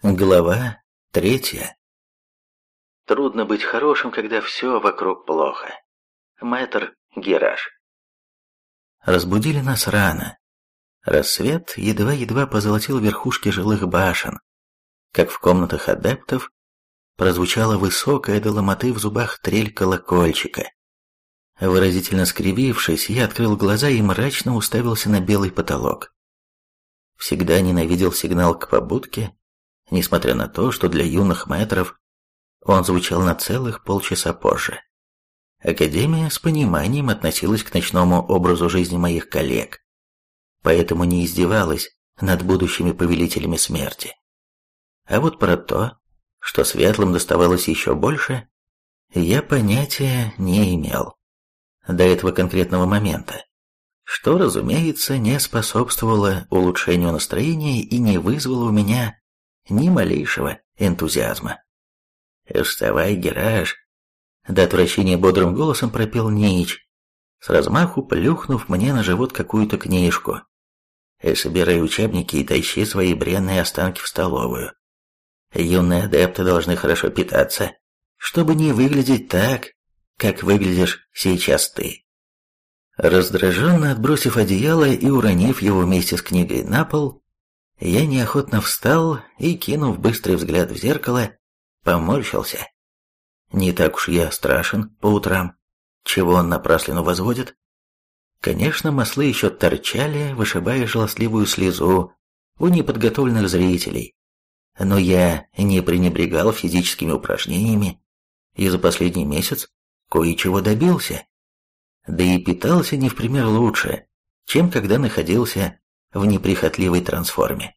Глава третья. Трудно быть хорошим, когда все вокруг плохо. Мэтр Гераш. Разбудили нас рано. Рассвет едва-едва позолотил верхушки жилых башен. Как в комнатах адептов прозвучала высокая до ломоты в зубах трель колокольчика. Выразительно скривившись, я открыл глаза и мрачно уставился на белый потолок. Всегда ненавидел сигнал к побудке, несмотря на то, что для юных мэтров он звучал на целых полчаса позже. Академия с пониманием относилась к ночному образу жизни моих коллег, поэтому не издевалась над будущими повелителями смерти. А вот про то, что светлым доставалось еще больше, я понятия не имел. До этого конкретного момента, что, разумеется, не способствовало улучшению настроения и не вызвало у меня ни малейшего энтузиазма. «Вставай, Гераш!» До отвращения бодрым голосом пропел Нич, с размаху плюхнув мне на живот какую-то книжку. Собирай учебники и тащи свои бренные останки в столовую. Юные адепты должны хорошо питаться, чтобы не выглядеть так, как выглядишь сейчас ты. Раздраженно отбросив одеяло и уронив его вместе с книгой на пол, я неохотно встал и, кинув быстрый взгляд в зеркало, поморщился. Не так уж я страшен по утрам. Чего он напраслину возводит? Конечно, маслы еще торчали, вышибая жалостливую слезу у неподготовленных зрителей. Но я не пренебрегал физическими упражнениями и за последний месяц кое-чего добился. Да и питался не в пример лучше, чем когда находился в неприхотливой трансформе.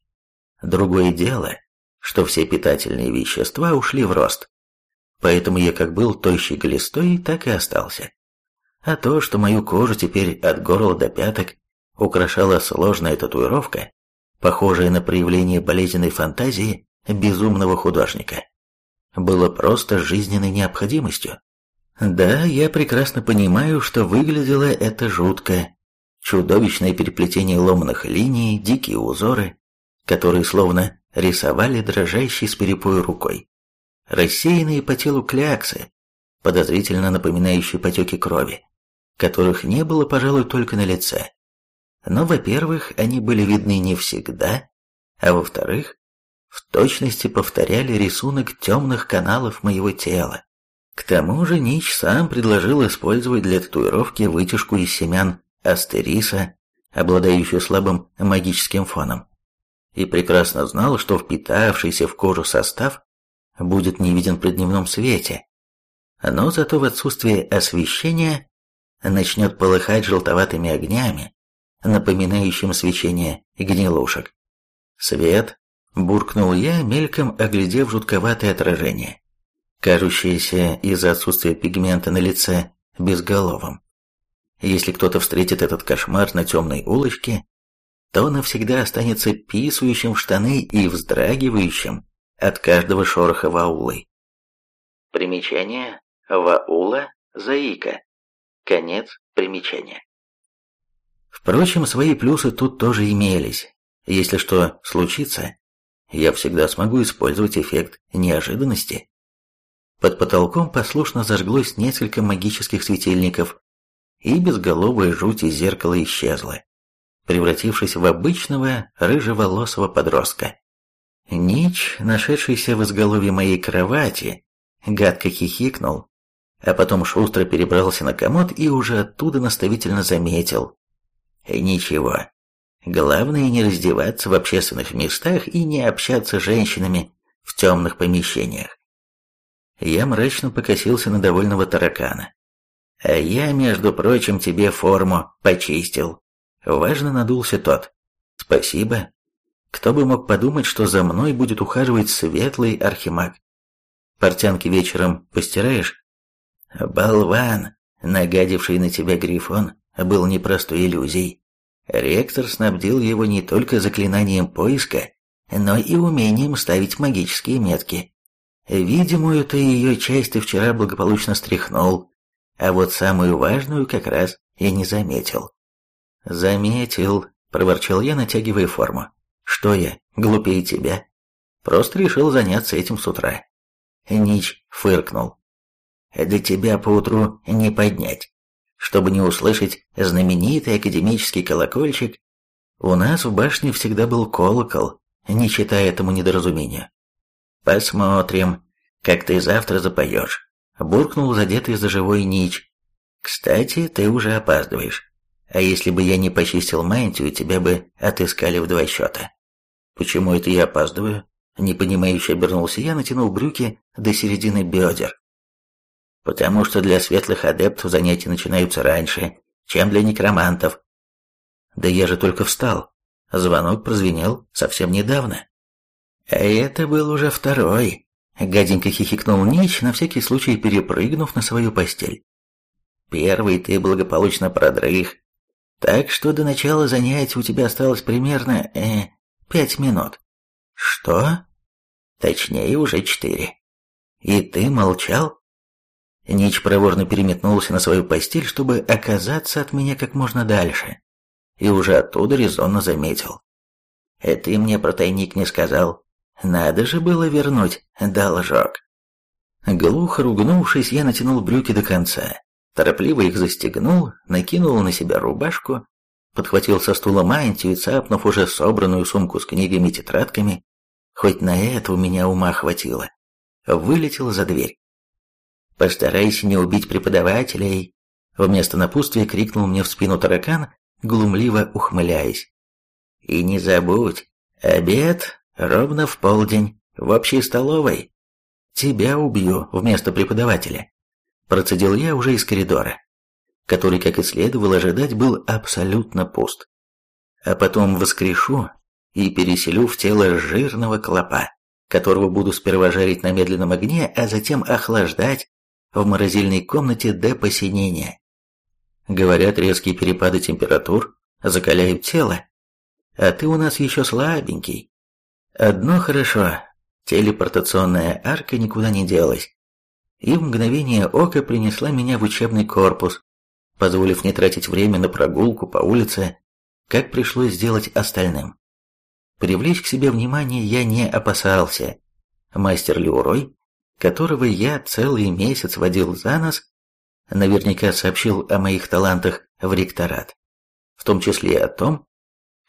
Другое дело, что все питательные вещества ушли в рост. Поэтому я как был тощий глистой, так и остался. А то, что мою кожу теперь от горла до пяток украшала сложная татуировка, похожая на проявление болезненной фантазии безумного художника, было просто жизненной необходимостью. Да, я прекрасно понимаю, что выглядело это жутко, чудовищное переплетение ломаных линий, дикие узоры, которые словно рисовали дрожащей с перепою рукой. Рассеянные по телу кляксы, подозрительно напоминающие потеки крови, которых не было, пожалуй, только на лице. Но, во-первых, они были видны не всегда, а во-вторых, в точности повторяли рисунок темных каналов моего тела. К тому же Нич сам предложил использовать для татуировки вытяжку из семян Астериса, обладающую слабым магическим фоном, и прекрасно знал, что впитавшийся в кожу состав будет не виден при дневном свете, но зато в отсутствие освещения начнет полыхать желтоватыми огнями, напоминающим свечение гнилушек. «Свет!» – буркнул я, мельком оглядев жутковатое отражение, кажущееся из-за отсутствия пигмента на лице безголовым. Если кто-то встретит этот кошмар на темной улочке, то навсегда останется писающим в штаны и вздрагивающим от каждого шороха ваулы. Примечание Ваула Заика. Конец примечания. Впрочем, свои плюсы тут тоже имелись. Если что случится, я всегда смогу использовать эффект неожиданности. Под потолком послушно зажглось несколько магических светильников, и безголовая жуть из зеркала исчезла, превратившись в обычного рыжеволосого подростка. Нич, нашедшийся в изголовье моей кровати, гадко хихикнул, а потом шустро перебрался на комод и уже оттуда наставительно заметил. «Ничего, главное не раздеваться в общественных местах и не общаться с женщинами в темных помещениях». Я мрачно покосился на довольного таракана. А я, между прочим, тебе форму почистил. Важно надулся тот. Спасибо. Кто бы мог подумать, что за мной будет ухаживать светлый архимаг. Портянки вечером постираешь? Болван, нагадивший на тебя грифон, был непростой иллюзией. Ректор снабдил его не только заклинанием поиска, но и умением ставить магические метки. Видимую-то ее часть ты вчера благополучно стряхнул, а вот самую важную как раз я не заметил. «Заметил», — проворчал я, натягивая форму. «Что я, глупее тебя?» Просто решил заняться этим с утра. Нич фыркнул. «Да тебя поутру не поднять. Чтобы не услышать знаменитый академический колокольчик, у нас в башне всегда был колокол, не считая этому недоразумению. Посмотрим, как ты завтра запоешь», — буркнул задетый за живой Нич. «Кстати, ты уже опаздываешь. А если бы я не почистил мантию, тебя бы отыскали в два счета». «Почему это я опаздываю?» Непонимающе обернулся я, натянул брюки до середины бедер. «Потому что для светлых адептов занятия начинаются раньше, чем для некромантов». «Да я же только встал. Звонок прозвенел совсем недавно». «А это был уже второй», — гаденько хихикнул Нич, на всякий случай перепрыгнув на свою постель. «Первый ты благополучно продрых, так что до начала занятий у тебя осталось примерно, э, пять минут. Что? Точнее, уже четыре. И ты молчал? Нич проворно переметнулся на свою постель, чтобы оказаться от меня как можно дальше. И уже оттуда резонно заметил. Это ты мне про тайник не сказал. Надо же было вернуть должок. Глухо ругнувшись, я натянул брюки до конца, торопливо их застегнул, накинул на себя рубашку подхватил со стула мантию и, цапнув уже собранную сумку с книгами и тетрадками, хоть на это у меня ума хватило, вылетел за дверь. «Постарайся не убить преподавателей!» Вместо напутствия крикнул мне в спину таракан, глумливо ухмыляясь. «И не забудь, обед ровно в полдень в общей столовой. Тебя убью вместо преподавателя!» Процедил я уже из коридора который, как и следовало ожидать, был абсолютно пуст. А потом воскрешу и переселю в тело жирного клопа, которого буду сперва жарить на медленном огне, а затем охлаждать в морозильной комнате до посинения. Говорят, резкие перепады температур закаляют тело, а ты у нас еще слабенький. Одно хорошо, телепортационная арка никуда не делась, и в мгновение ока принесла меня в учебный корпус, позволив не тратить время на прогулку по улице, как пришлось сделать остальным. Привлечь к себе внимание я не опасался. Мастер Леурой, которого я целый месяц водил за нос, наверняка сообщил о моих талантах в ректорат, в том числе и о том,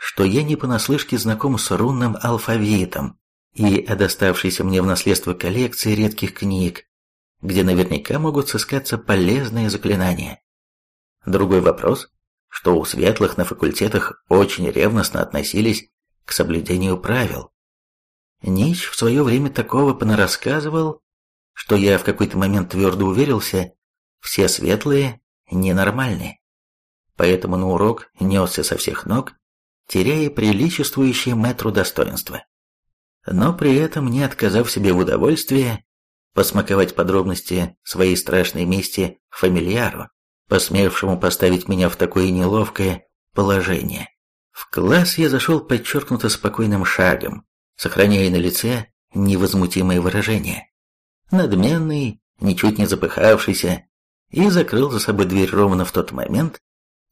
что я не понаслышке знаком с рунным алфавитом и о доставшейся мне в наследство коллекции редких книг, где наверняка могут сыскаться полезные заклинания. Другой вопрос, что у светлых на факультетах очень ревностно относились к соблюдению правил. Нич в свое время такого понарассказывал, что я в какой-то момент твердо уверился, все светлые ненормальные. Поэтому на урок несся со всех ног, теряя приличествующее метру достоинства. Но при этом не отказав себе в удовольствии посмаковать подробности своей страшной мести фамильяру посмевшему поставить меня в такое неловкое положение. В класс я зашел подчеркнуто спокойным шагом, сохраняя на лице невозмутимое выражение. Надменный, ничуть не запыхавшийся, и закрыл за собой дверь ровно в тот момент,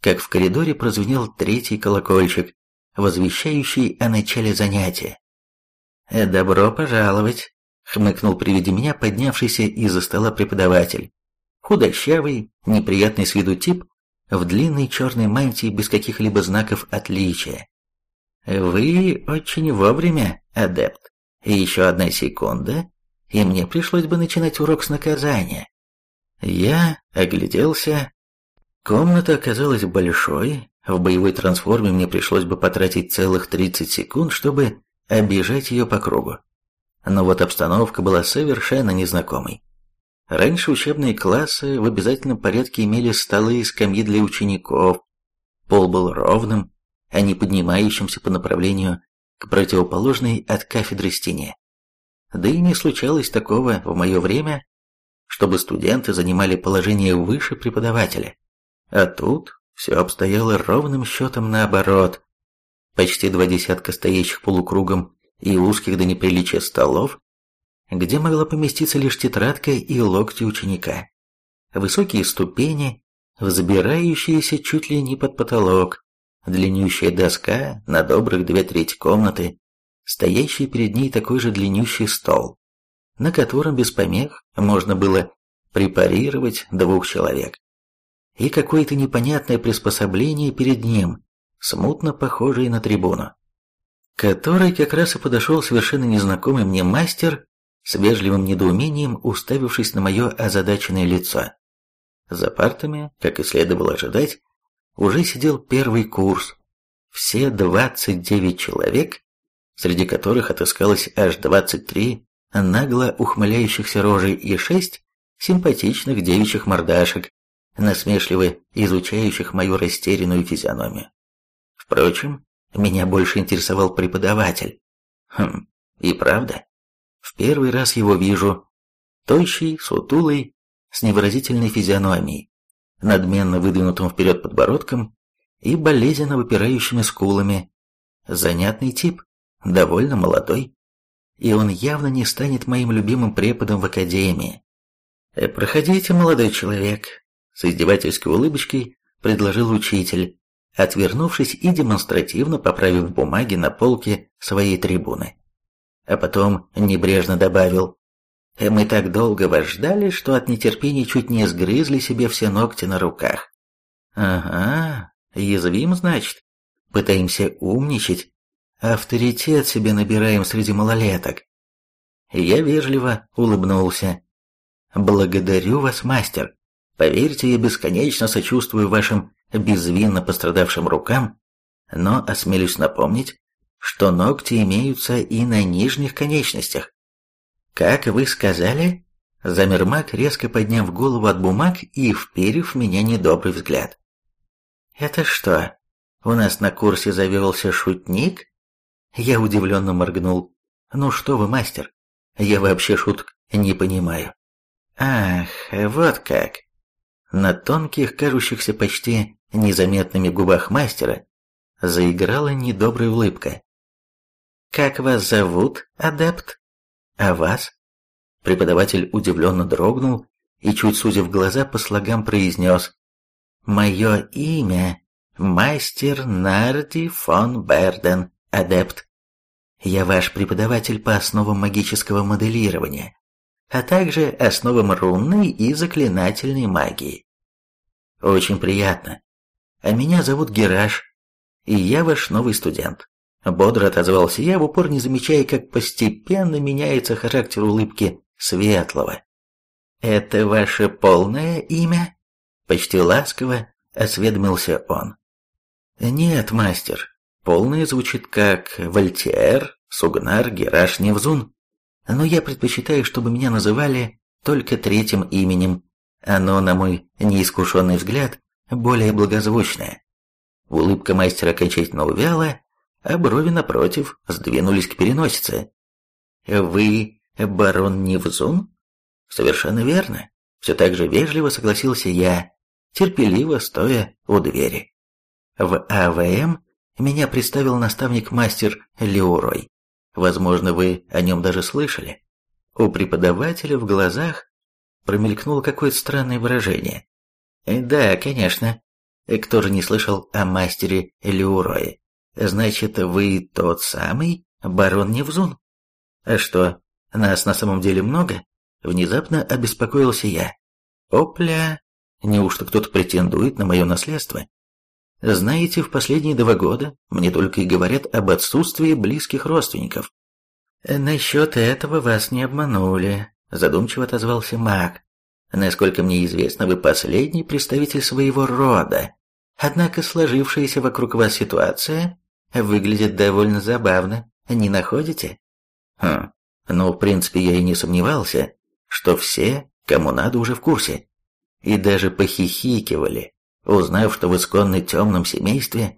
как в коридоре прозвенел третий колокольчик, возвещающий о начале занятия. «Добро пожаловать!» — хмыкнул при виде меня поднявшийся из-за стола преподаватель, Худощавый, неприятный с виду тип, в длинной черной мантии без каких-либо знаков отличия. «Вы очень вовремя, адепт. Еще одна секунда, и мне пришлось бы начинать урок с наказания». Я огляделся. Комната оказалась большой, в боевой трансформе мне пришлось бы потратить целых 30 секунд, чтобы объезжать ее по кругу. Но вот обстановка была совершенно незнакомой. Раньше учебные классы в обязательном порядке имели столы и скамьи для учеников. Пол был ровным, а не поднимающимся по направлению к противоположной от кафедры стене. Да и не случалось такого в мое время, чтобы студенты занимали положение выше преподавателя. А тут все обстояло ровным счетом наоборот. Почти два десятка стоящих полукругом и узких до неприличия столов где могла поместиться лишь тетрадка и локти ученика. Высокие ступени, взбирающиеся чуть ли не под потолок, длиннющая доска на добрых две трети комнаты, стоящий перед ней такой же длиннющий стол, на котором без помех можно было препарировать двух человек. И какое-то непонятное приспособление перед ним, смутно похожее на трибуну, который как раз и подошел совершенно незнакомый мне мастер с вежливым недоумением уставившись на мое озадаченное лицо. За партами, как и следовало ожидать, уже сидел первый курс. Все 29 человек, среди которых отыскалось аж 23 нагло ухмыляющихся рожей и шесть симпатичных девичьих мордашек, насмешливо изучающих мою растерянную физиономию. Впрочем, меня больше интересовал преподаватель. Хм, и правда, в первый раз его вижу. Тощий, сутулый, с невыразительной физиономией, надменно выдвинутым вперед подбородком и болезненно выпирающими скулами. Занятный тип, довольно молодой. И он явно не станет моим любимым преподом в академии. «Э, «Проходите, молодой человек», — с издевательской улыбочкой предложил учитель, отвернувшись и демонстративно поправив бумаги на полке своей трибуны а потом небрежно добавил «Э, «Мы так долго вас ждали, что от нетерпения чуть не сгрызли себе все ногти на руках». «Ага, язвим, значит? Пытаемся умничать, авторитет себе набираем среди малолеток». Я вежливо улыбнулся. «Благодарю вас, мастер. Поверьте, я бесконечно сочувствую вашим безвинно пострадавшим рукам, но осмелюсь напомнить, что ногти имеются и на нижних конечностях. Как вы сказали? Замер маг, резко подняв голову от бумаг и вперев меня недобрый взгляд. Это что, у нас на курсе завелся шутник? Я удивленно моргнул. Ну что вы, мастер, я вообще шуток не понимаю. Ах, вот как. На тонких, кажущихся почти незаметными губах мастера заиграла недобрая улыбка. «Как вас зовут, адепт?» «А вас?» Преподаватель удивленно дрогнул и, чуть сузив глаза, по слогам произнес «Мое имя – мастер Нарди фон Берден, адепт. Я ваш преподаватель по основам магического моделирования, а также основам рунной и заклинательной магии. Очень приятно. А меня зовут Гераш, и я ваш новый студент. Бодро отозвался я, в упор не замечая, как постепенно меняется характер улыбки Светлого. «Это ваше полное имя?» Почти ласково осведомился он. «Нет, мастер, полное звучит как Вольтер, Сугнар, Гераш, Невзун. Но я предпочитаю, чтобы меня называли только третьим именем. Оно, на мой неискушенный взгляд, более благозвучное». Улыбка мастера окончательно увяла, а брови напротив сдвинулись к переносице. «Вы барон Невзун?» «Совершенно верно. Все так же вежливо согласился я, терпеливо стоя у двери. В АВМ меня представил наставник-мастер Леурой. Возможно, вы о нем даже слышали. У преподавателя в глазах промелькнуло какое-то странное выражение. Да, конечно. Кто же не слышал о мастере Леурое? Значит, вы тот самый барон Невзун? А что, нас на самом деле много? Внезапно обеспокоился я. Опля, неужто кто-то претендует на мое наследство? Знаете, в последние два года мне только и говорят об отсутствии близких родственников. Насчет этого вас не обманули, задумчиво отозвался маг. Насколько мне известно, вы последний представитель своего рода. Однако сложившаяся вокруг вас ситуация выглядит довольно забавно, не находите? Хм, ну, в принципе, я и не сомневался, что все, кому надо, уже в курсе. И даже похихикивали, узнав, что в исконно темном семействе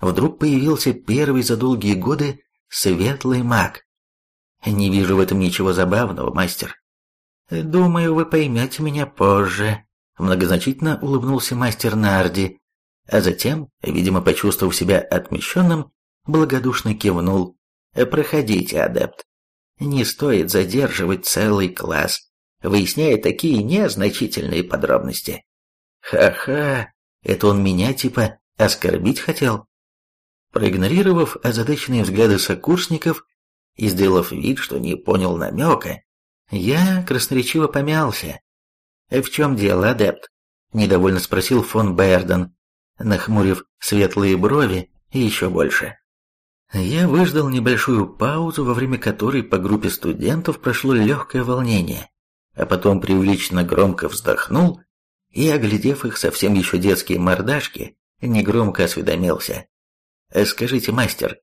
вдруг появился первый за долгие годы светлый маг. Не вижу в этом ничего забавного, мастер. Думаю, вы поймете меня позже. Многозначительно улыбнулся мастер Нарди, а затем, видимо, почувствовав себя отмещенным, благодушно кивнул. «Проходите, адепт. Не стоит задерживать целый класс, выясняя такие незначительные подробности». «Ха-ха, это он меня типа оскорбить хотел?» Проигнорировав озадаченные взгляды сокурсников, и, сделав вид, что не понял намека, я красноречиво помялся. «В чем дело, адепт?» – недовольно спросил фон Берден, нахмурив светлые брови еще больше. Я выждал небольшую паузу, во время которой по группе студентов прошло легкое волнение, а потом преувеличенно громко вздохнул и, оглядев их совсем еще детские мордашки, негромко осведомился. «Скажите, мастер,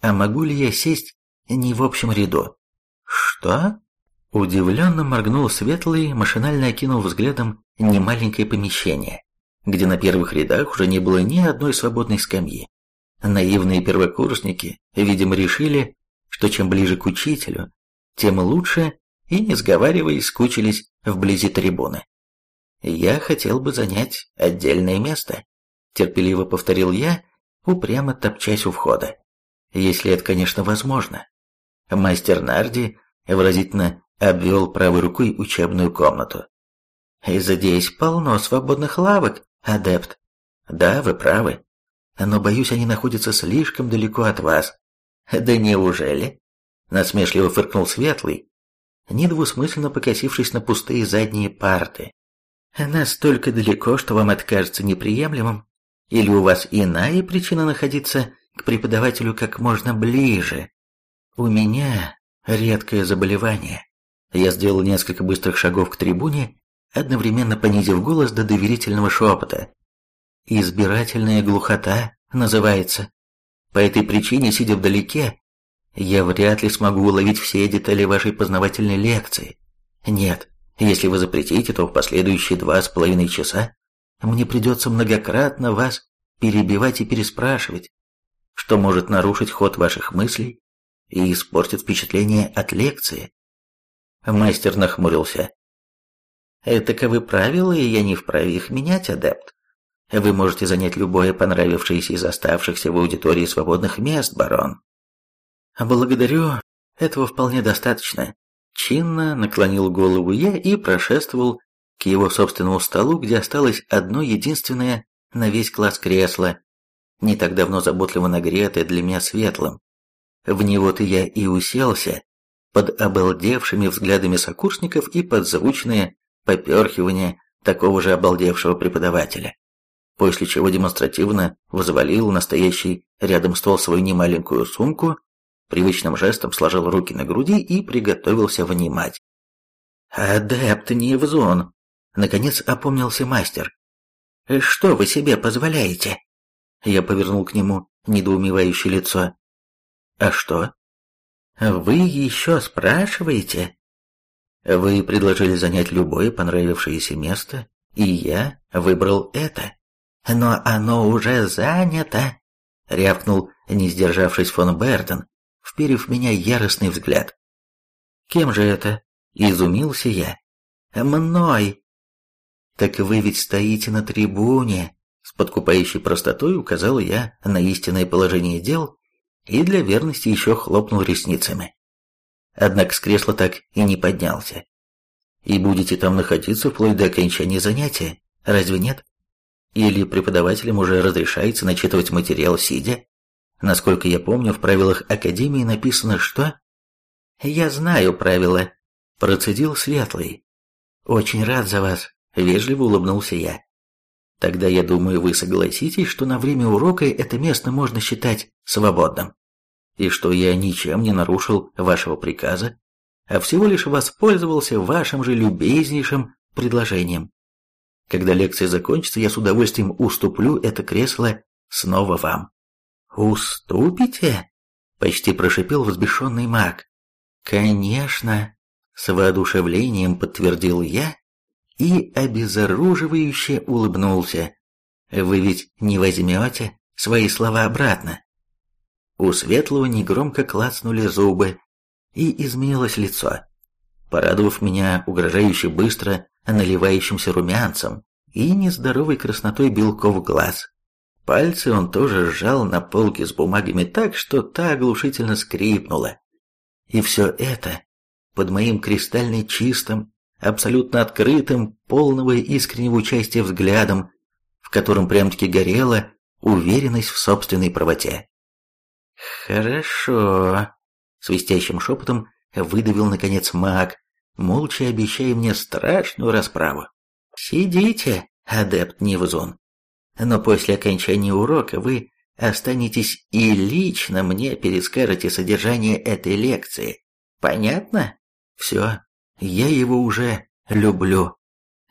а могу ли я сесть не в общем ряду?» «Что?» Удивленно моргнул светлый, машинально окинул взглядом немаленькое помещение, где на первых рядах уже не было ни одной свободной скамьи. Наивные первокурсники, видимо, решили, что чем ближе к учителю, тем лучше, и, не сговариваясь, скучились вблизи трибуны. «Я хотел бы занять отдельное место», — терпеливо повторил я, упрямо топчась у входа. «Если это, конечно, возможно». Мастер Нарди выразительно обвел правой рукой учебную комнату. «Здесь полно свободных лавок, адепт». «Да, вы правы. Но, боюсь, они находятся слишком далеко от вас». «Да неужели?» Насмешливо фыркнул Светлый, недвусмысленно покосившись на пустые задние парты. «Настолько далеко, что вам это кажется неприемлемым? Или у вас иная причина находиться к преподавателю как можно ближе? У меня редкое заболевание. Я сделал несколько быстрых шагов к трибуне, одновременно понизив голос до доверительного шепота. «Избирательная глухота» называется. По этой причине, сидя вдалеке, я вряд ли смогу уловить все детали вашей познавательной лекции. Нет, если вы запретите, то в последующие два с половиной часа мне придется многократно вас перебивать и переспрашивать, что может нарушить ход ваших мыслей и испортит впечатление от лекции. Мастер нахмурился. Таковы правила, и я не вправе их менять, адепт. Вы можете занять любое понравившееся из оставшихся в аудитории свободных мест, барон. Благодарю, этого вполне достаточно. Чинно наклонил голову я и прошествовал к его собственному столу, где осталось одно единственное на весь класс кресло, не так давно заботливо нагретое для меня светлым. В него-то я и уселся, под обалдевшими взглядами сокурсников и под звучное поперхивание такого же обалдевшего преподавателя. После чего демонстративно взвалил настоящий рядом стол свою немаленькую сумку, привычным жестом сложил руки на груди и приготовился внимать. «Адепт Невзон!» — наконец опомнился мастер. «Что вы себе позволяете?» Я повернул к нему недоумевающее лицо. «А что?» «Вы еще спрашиваете?» «Вы предложили занять любое понравившееся место, и я выбрал это. Но оно уже занято!» — рявкнул, не сдержавшись фон Берден, вперев меня яростный взгляд. «Кем же это?» — изумился я. «Мной!» «Так вы ведь стоите на трибуне!» С подкупающей простотой указал я на истинное положение дел и для верности еще хлопнул ресницами. Однако с кресла так и не поднялся. И будете там находиться вплоть до окончания занятия, разве нет? Или преподавателям уже разрешается начитывать материал сидя? Насколько я помню, в правилах Академии написано, что... «Я знаю правила», — процедил Светлый. «Очень рад за вас», — вежливо улыбнулся я. Тогда, я думаю, вы согласитесь, что на время урока это место можно считать свободным. И что я ничем не нарушил вашего приказа, а всего лишь воспользовался вашим же любезнейшим предложением. Когда лекция закончится, я с удовольствием уступлю это кресло снова вам. «Уступите?» — почти прошипел взбешенный маг. «Конечно!» — с воодушевлением подтвердил я и обезоруживающе улыбнулся. «Вы ведь не возьмете свои слова обратно?» У Светлого негромко клацнули зубы, и изменилось лицо, порадовав меня угрожающе быстро наливающимся румянцем и нездоровой краснотой белков глаз. Пальцы он тоже сжал на полке с бумагами так, что та оглушительно скрипнула. И все это под моим кристально чистым, абсолютно открытым, полного искреннего участия взглядом, в котором прям-таки горела уверенность в собственной правоте. «Хорошо», — свистящим шепотом выдавил наконец маг, молча обещая мне страшную расправу. «Сидите, адепт Нивзун, но после окончания урока вы останетесь и лично мне перескажете содержание этой лекции. Понятно? Все, я его уже люблю».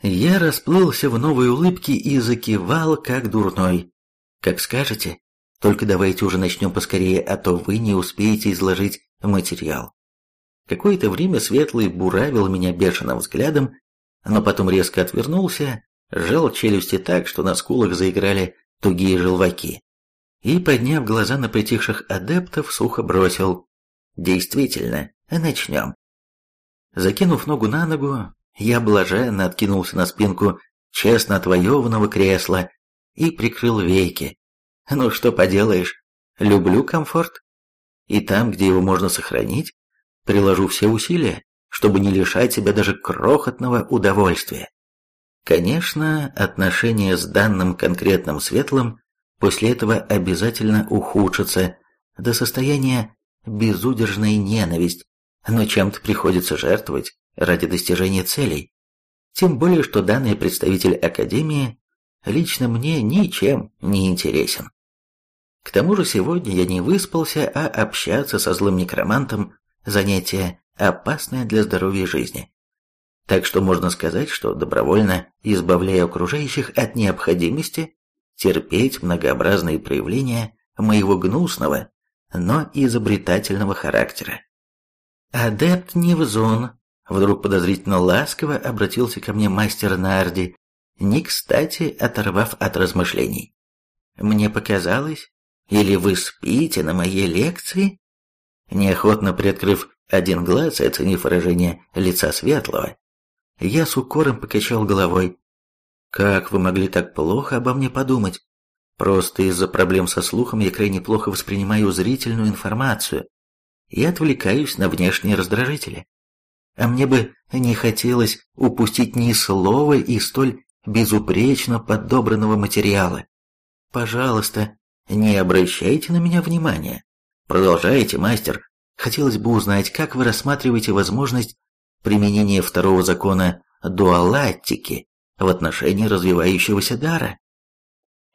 Я расплылся в новой улыбке и закивал, как дурной. «Как скажете, только давайте уже начнем поскорее, а то вы не успеете изложить материал». Какое-то время Светлый буравил меня бешеным взглядом, но потом резко отвернулся, сжал челюсти так, что на скулах заиграли тугие желваки, и, подняв глаза на притихших адептов, сухо бросил «Действительно, начнем». Закинув ногу на ногу, я блаженно откинулся на спинку честно отвоеванного кресла и прикрыл веки. Ну что поделаешь, люблю комфорт. И там, где его можно сохранить, приложу все усилия, чтобы не лишать себя даже крохотного удовольствия. Конечно, отношения с данным конкретным светлым после этого обязательно ухудшатся до состояния безудержной ненависть, но чем-то приходится жертвовать ради достижения целей. Тем более, что данный представитель Академии лично мне ничем не интересен. К тому же сегодня я не выспался, а общаться со злым некромантом – занятие опасное для здоровья жизни. Так что можно сказать, что добровольно избавляя окружающих от необходимости терпеть многообразные проявления моего гнусного, но изобретательного характера. Адепт Невзон вдруг подозрительно ласково обратился ко мне мастер Нарди, не кстати оторвав от размышлений. Мне показалось, или вы спите на моей лекции? Неохотно приоткрыв один глаз и оценив выражение лица Светлого, я с укором покачал головой. Как вы могли так плохо обо мне подумать? Просто из-за проблем со слухом я крайне плохо воспринимаю зрительную информацию и отвлекаюсь на внешние раздражители. А мне бы не хотелось упустить ни слова из столь безупречно подобранного материала. Пожалуйста, не обращайте на меня внимания. Продолжайте, мастер. Хотелось бы узнать, как вы рассматриваете возможность применения второго закона дуалаттики в отношении развивающегося дара.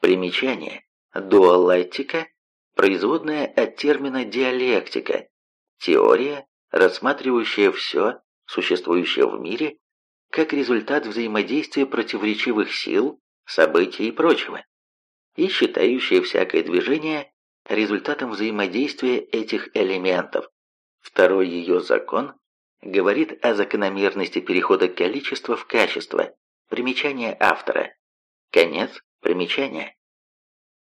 Примечание. Дуалаттика – производная от термина диалектика, теория, рассматривающая все, существующее в мире, как результат взаимодействия противоречивых сил, событий и прочего, и считающая всякое движение результатом взаимодействия этих элементов. Второй ее закон говорит о закономерности перехода количества в качество. Примечание автора. Конец примечания.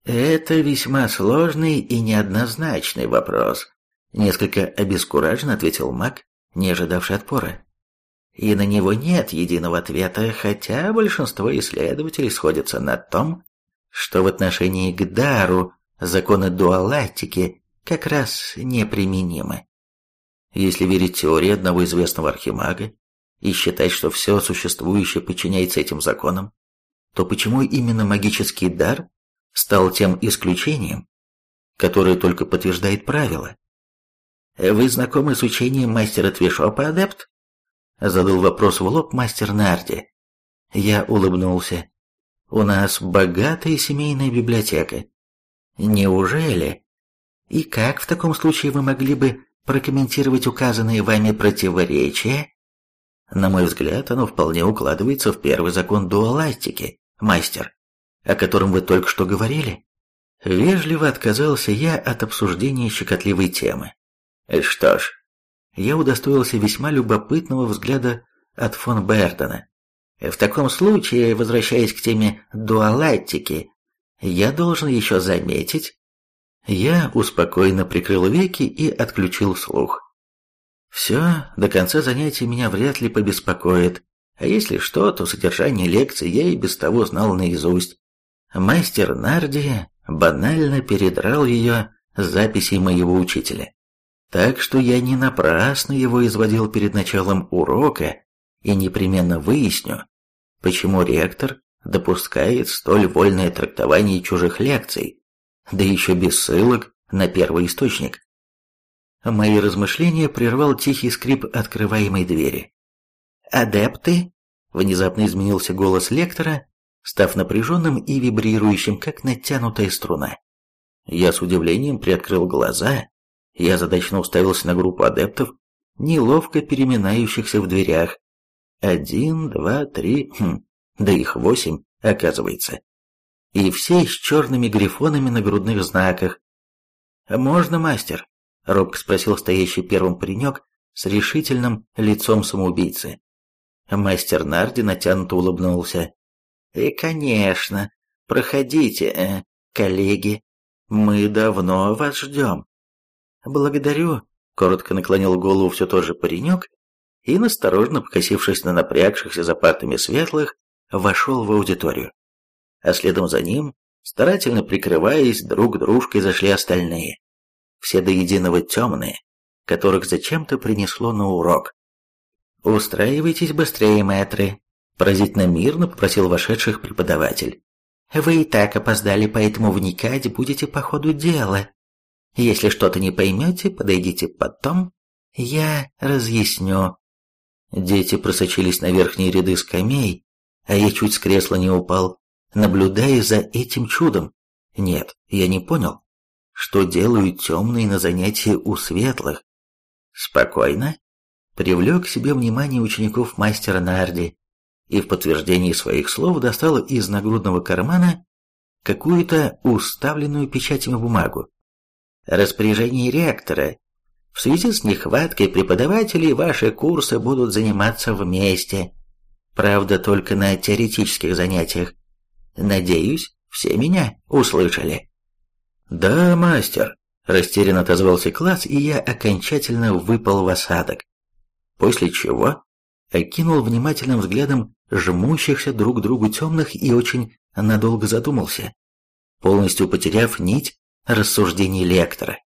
Это весьма сложный и неоднозначный вопрос. Несколько обескураженно ответил маг, не ожидавший отпора. И на него нет единого ответа, хотя большинство исследователей сходятся на том, что в отношении к дару законы дуалактики как раз неприменимы. Если верить теории одного известного архимага и считать, что все существующее подчиняется этим законам, то почему именно магический дар стал тем исключением, которое только подтверждает правило? «Вы знакомы с учением мастера Твишопа, адепт?» Задал вопрос в лоб мастер Нарди. Я улыбнулся. «У нас богатая семейная библиотека. Неужели? И как в таком случае вы могли бы прокомментировать указанные вами противоречия? На мой взгляд, оно вполне укладывается в первый закон дуаластики, мастер, о котором вы только что говорили. Вежливо отказался я от обсуждения щекотливой темы. Что ж, я удостоился весьма любопытного взгляда от фон Бердена. В таком случае, возвращаясь к теме дуалактики, я должен еще заметить, я успокоенно прикрыл веки и отключил слух. Все, до конца занятия меня вряд ли побеспокоит, а если что, то содержание лекции я и без того знал наизусть. Мастер Нарди банально передрал ее с записей моего учителя. Так что я не напрасно его изводил перед началом урока и непременно выясню, почему ректор допускает столь вольное трактование чужих лекций, да еще без ссылок на первый источник. Мои размышления прервал тихий скрип открываемой двери. «Адепты?» — внезапно изменился голос лектора, став напряженным и вибрирующим, как натянутая струна. Я с удивлением приоткрыл глаза, я задачно уставился на группу адептов, неловко переминающихся в дверях. Один, два, три, хм, да их восемь, оказывается. И все с черными грифонами на грудных знаках. «Можно, мастер?» — робко спросил стоящий первым паренек с решительным лицом самоубийцы. Мастер Нарди натянуто улыбнулся. «И, конечно, проходите, э, коллеги, мы давно вас ждем». «Благодарю», — коротко наклонил голову все тот же паренек и, насторожно покосившись на напрягшихся за партами светлых, вошел в аудиторию. А следом за ним, старательно прикрываясь, друг дружкой зашли остальные все до единого темные, которых зачем-то принесло на урок. «Устраивайтесь быстрее, мэтры», – поразительно мирно попросил вошедших преподаватель. «Вы и так опоздали, поэтому вникать будете по ходу дела. Если что-то не поймете, подойдите потом, я разъясню». Дети просочились на верхние ряды скамей, а я чуть с кресла не упал, наблюдая за этим чудом. Нет, я не понял что делают темные на занятии у светлых. Спокойно привлек к себе внимание учеников мастера Нарди и в подтверждении своих слов достал из нагрудного кармана какую-то уставленную печатями бумагу. Распоряжение ректора. В связи с нехваткой преподавателей ваши курсы будут заниматься вместе. Правда, только на теоретических занятиях. Надеюсь, все меня услышали. «Да, мастер», – растерянно отозвался класс, и я окончательно выпал в осадок. После чего окинул внимательным взглядом жмущихся друг к другу темных и очень надолго задумался, полностью потеряв нить рассуждений лектора.